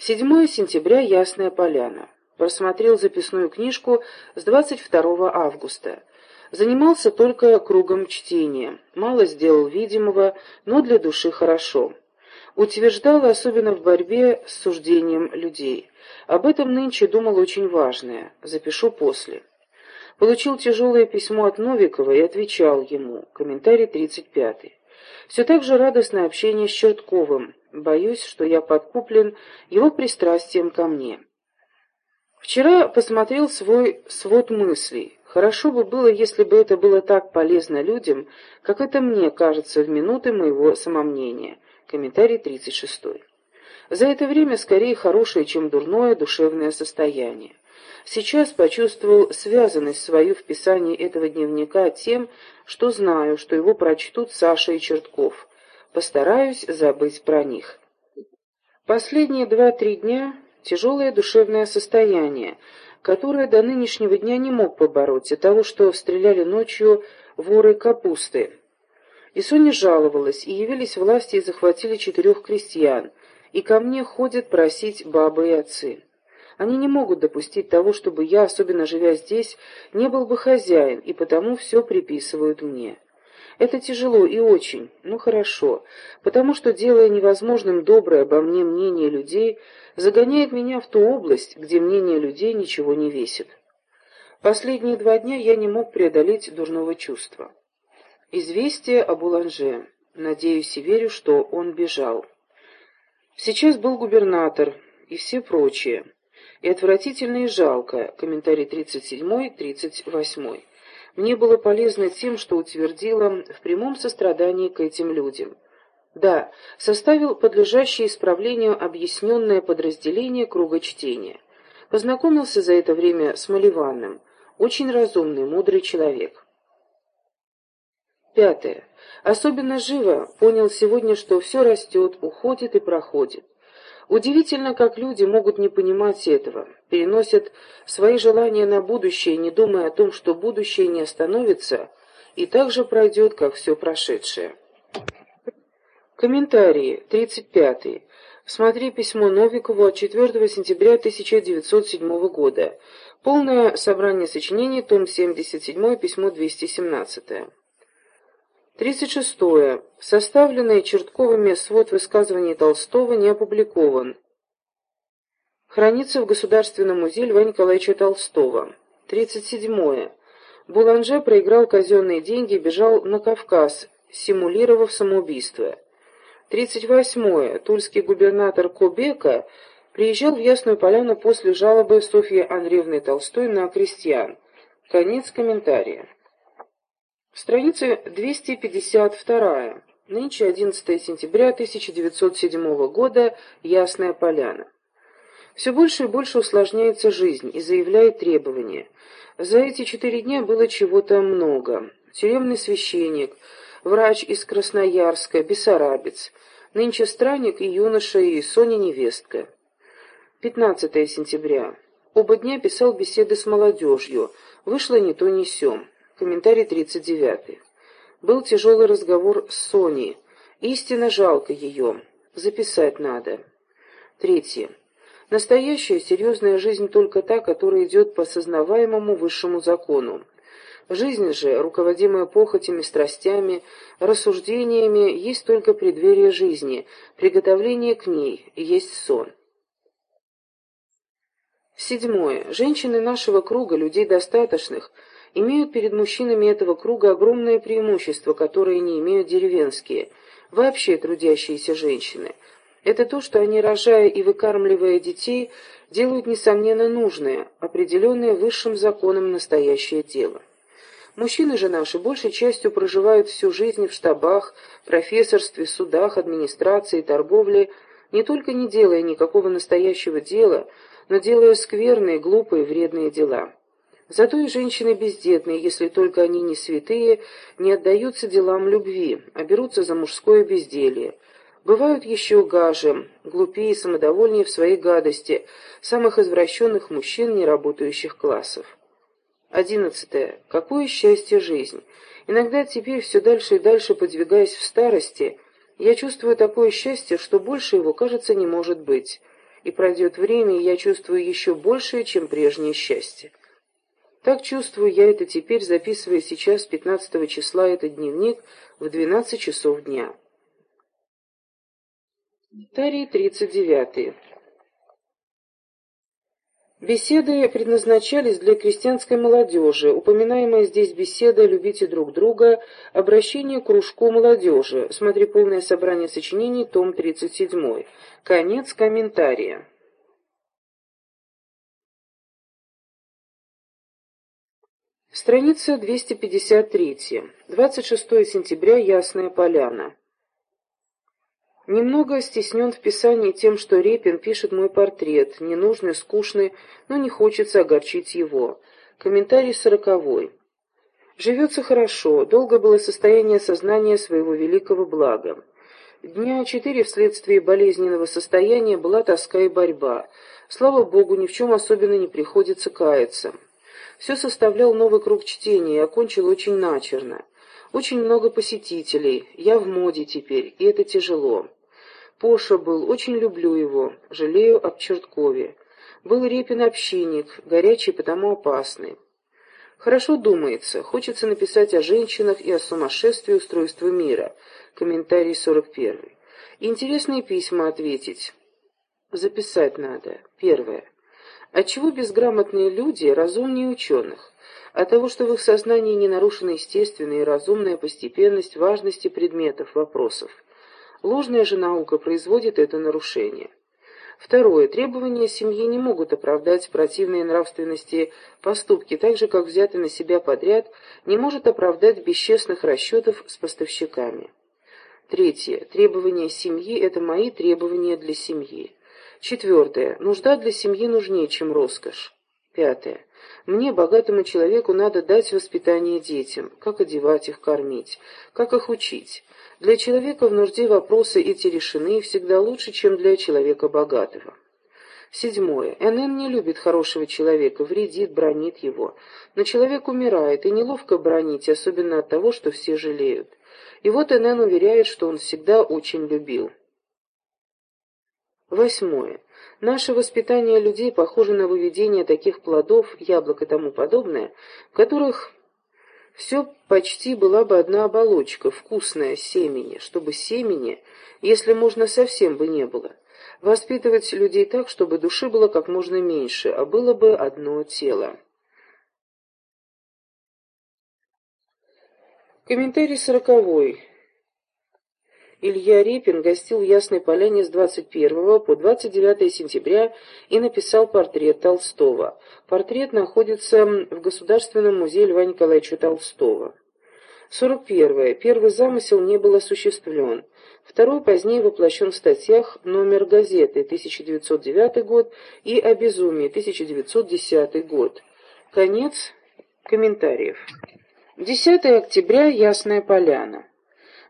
7 сентября, Ясная Поляна. Просмотрел записную книжку с 22 августа. Занимался только кругом чтения. Мало сделал видимого, но для души хорошо. Утверждал, особенно в борьбе с суждением людей. Об этом нынче думал очень важное. Запишу после. Получил тяжелое письмо от Новикова и отвечал ему. Комментарий 35. Все так же радостное общение с Чертковым. Боюсь, что я подкуплен его пристрастием ко мне. Вчера посмотрел свой свод мыслей. Хорошо бы было, если бы это было так полезно людям, как это мне кажется в минуты моего самомнения. Комментарий 36. За это время скорее хорошее, чем дурное душевное состояние. Сейчас почувствовал связанность свою в писании этого дневника тем, что знаю, что его прочтут Саша и Чертков. Постараюсь забыть про них. Последние два-три дня тяжелое душевное состояние, которое до нынешнего дня не мог побороть, из того, что стреляли ночью воры капусты. И Соня жаловалась, и явились власти и захватили четырех крестьян, и ко мне ходят просить бабы и отцы. Они не могут допустить того, чтобы я, особенно живя здесь, не был бы хозяин, и потому все приписывают мне. Это тяжело и очень, но хорошо, потому что, делая невозможным доброе обо мне мнение людей, загоняет меня в ту область, где мнение людей ничего не весит. Последние два дня я не мог преодолеть дурного чувства. Известие об Уланже. Надеюсь и верю, что он бежал. Сейчас был губернатор и все прочие и отвратительно и жалко. Комментарий 37-38. Мне было полезно тем, что утвердила в прямом сострадании к этим людям. Да, составил подлежащее исправлению объясненное подразделение круга чтения. Познакомился за это время с Маливанным. Очень разумный, мудрый человек. Пятое. Особенно живо понял сегодня, что все растет, уходит и проходит. Удивительно, как люди могут не понимать этого, переносят свои желания на будущее, не думая о том, что будущее не остановится и так же пройдет, как все прошедшее. Комментарии. 35. Смотри письмо Новикову от 4 сентября 1907 года. Полное собрание сочинений, том 77, письмо 217. 36. Составленный Чертковыми свод высказываний Толстого не опубликован. Хранится в Государственном музее Льва Николаевича Толстого. 37. Буланже проиграл казенные деньги и бежал на Кавказ, симулировав самоубийство. 38. Тульский губернатор Кобека приезжал в Ясную Поляну после жалобы Софьи Андреевны Толстой на крестьян. Конец комментария. Страница 252. Нынче 11 сентября 1907 года. Ясная Поляна. Все больше и больше усложняется жизнь и заявляет требования. За эти четыре дня было чего-то много. Тюремный священник, врач из Красноярска, бессарабец, нынче странник и юноша, и Соня невестка. 15 сентября. Оба дня писал беседы с молодежью. Вышло не то, ни сём. Комментарий 39. Был тяжелый разговор с Соней. Истинно жалко ее. Записать надо. Третье. Настоящая серьезная жизнь только та, которая идет по сознаваемому высшему закону. Жизнь же, руководимая похотями, страстями, рассуждениями, есть только преддверие жизни, приготовление к ней, есть сон. Седьмое. Женщины нашего круга, людей достаточных, имеют перед мужчинами этого круга огромное преимущество, которое не имеют деревенские, вообще трудящиеся женщины. Это то, что они, рожая и выкармливая детей, делают, несомненно, нужное, определенное высшим законом настоящее дело. Мужчины же наши большей частью проживают всю жизнь в штабах, профессорстве, судах, администрации, торговле, не только не делая никакого настоящего дела, но делая скверные, глупые, вредные дела. Зато и женщины бездетные, если только они не святые, не отдаются делам любви, а берутся за мужское безделье. Бывают еще гаже, глупее и самодовольнее в своей гадости, самых извращенных мужчин неработающих классов. Одиннадцатое. Какое счастье жизнь! Иногда теперь, все дальше и дальше подвигаясь в старости, я чувствую такое счастье, что больше его, кажется, не может быть. и пройдет время, и я чувствую еще большее, чем прежнее счастье. Так чувствую я это теперь, записывая сейчас, 15 числа, этот дневник в 12 часов дня. Комментарий 39. Беседы предназначались для крестьянской молодежи. Упоминаемая здесь беседа «Любите друг друга», обращение к кружку молодежи. Смотри полное собрание сочинений, том 37. Конец комментария. Страница 253. 26 сентября. Ясная поляна. Немного стеснен в писании тем, что Репин пишет мой портрет, ненужный, скучный, но не хочется огорчить его. Комментарий сороковой. Живется хорошо, долго было состояние сознания своего великого блага. Дня четыре вследствие болезненного состояния была тоска и борьба. Слава Богу, ни в чем особенно не приходится каяться. Все составлял новый круг чтения и окончил очень начерно. Очень много посетителей, я в моде теперь, и это тяжело. Поша был, очень люблю его, жалею об Черткове. Был Репин общинник, горячий, потому опасный. Хорошо думается, хочется написать о женщинах и о сумасшествии устройства мира. Комментарий 41. Интересные письма ответить. Записать надо. Первое. Отчего безграмотные люди разумнее ученых? От того, что в их сознании не нарушена естественная и разумная постепенность важности предметов, вопросов. Ложная же наука производит это нарушение. Второе. Требования семьи не могут оправдать противные нравственности поступки, так же, как взятый на себя подряд не может оправдать бесчестных расчетов с поставщиками. Третье. Требования семьи – это мои требования для семьи. Четвертое. Нужда для семьи нужнее, чем роскошь. Пятое. Мне, богатому человеку, надо дать воспитание детям, как одевать их, кормить, как их учить. Для человека в нужде вопросы эти решены всегда лучше, чем для человека богатого. Седьмое. НН не любит хорошего человека, вредит, бронит его. Но человек умирает, и неловко бронить, особенно от того, что все жалеют. И вот НН уверяет, что он всегда очень любил. Восьмое. Наше воспитание людей похоже на выведение таких плодов, яблок и тому подобное, в которых все почти была бы одна оболочка, вкусная семени, чтобы семени, если можно, совсем бы не было. Воспитывать людей так, чтобы души было как можно меньше, а было бы одно тело. Комментарий сороковой. Илья Репин гостил в Ясной Поляне с 21 по 29 сентября и написал портрет Толстого. Портрет находится в Государственном музее Льва Николаевича Толстого. 41. Первый замысел не был осуществлен. Второй позднее воплощен в статьях «Номер газеты» 1909 год и «О безумии» 1910 год. Конец комментариев. 10 октября. Ясная Поляна.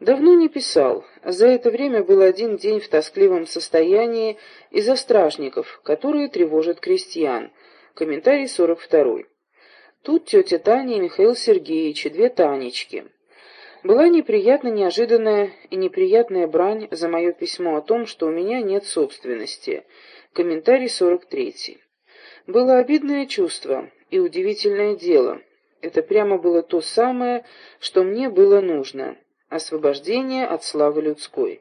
Давно не писал. За это время был один день в тоскливом состоянии из-за стражников, которые тревожат крестьян. Комментарий 42. Тут тетя Таня и Михаил Сергеевич, две Танечки. Была неприятно неожиданная и неприятная брань за мое письмо о том, что у меня нет собственности. Комментарий 43. Было обидное чувство и удивительное дело. Это прямо было то самое, что мне было нужно освобождение от славы людской.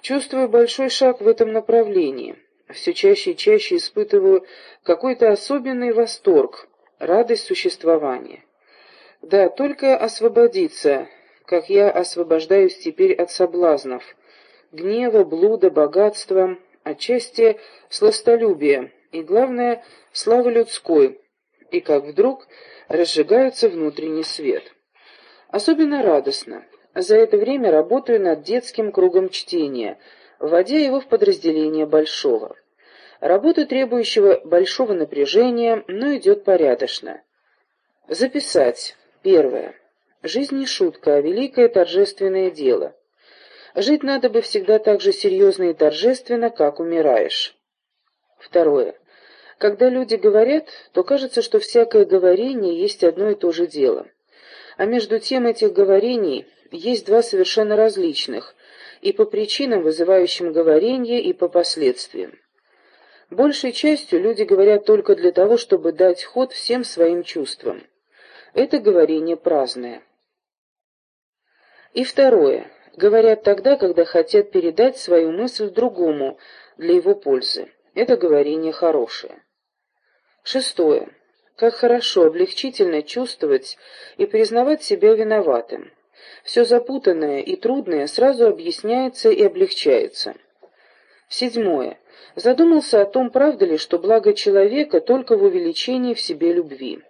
Чувствую большой шаг в этом направлении. Все чаще и чаще испытываю какой-то особенный восторг, радость существования. Да, только освободиться, как я освобождаюсь теперь от соблазнов, гнева, блуда, богатства, отчасти сластолюбия и, главное, славы людской, и как вдруг разжигается внутренний свет. Особенно радостно. За это время работаю над детским кругом чтения, вводя его в подразделение большого. Работа, требующего большого напряжения, но идет порядочно. Записать. Первое. Жизнь не шутка, а великое торжественное дело. Жить надо бы всегда так же серьезно и торжественно, как умираешь. Второе. Когда люди говорят, то кажется, что всякое говорение есть одно и то же дело. А между тем этих говорений есть два совершенно различных, и по причинам, вызывающим говорение, и по последствиям. Большей частью люди говорят только для того, чтобы дать ход всем своим чувствам. Это говорение праздное. И второе. Говорят тогда, когда хотят передать свою мысль другому для его пользы. Это говорение хорошее. Шестое. Как хорошо, облегчительно чувствовать и признавать себя виноватым. Все запутанное и трудное сразу объясняется и облегчается. Седьмое. Задумался о том, правда ли, что благо человека только в увеличении в себе любви.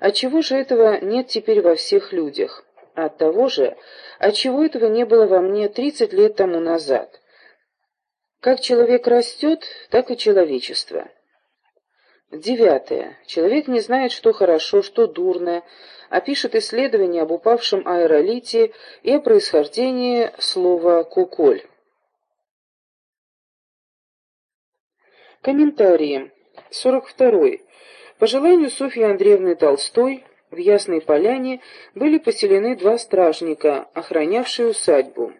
Отчего же этого нет теперь во всех людях? От того же, отчего этого не было во мне тридцать лет тому назад. Как человек растет, так и человечество. Девятое. Человек не знает, что хорошо, что дурно, а пишет исследования об упавшем аэролите и о происхождении слова «куколь». Комментарии. 42. По желанию Софьи Андреевны Толстой в Ясной Поляне были поселены два стражника, охранявшие усадьбу.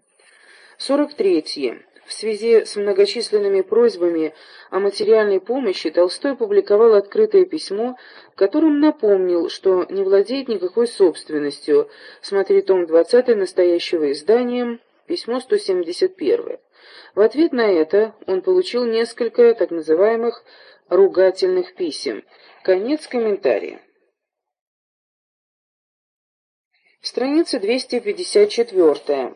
43. В связи с многочисленными просьбами о материальной помощи Толстой публиковал открытое письмо, в котором напомнил, что не владеет никакой собственностью, смотри том 20 настоящего издания, письмо 171. В ответ на это он получил несколько так называемых ругательных писем. Конец комментария. Страница 254.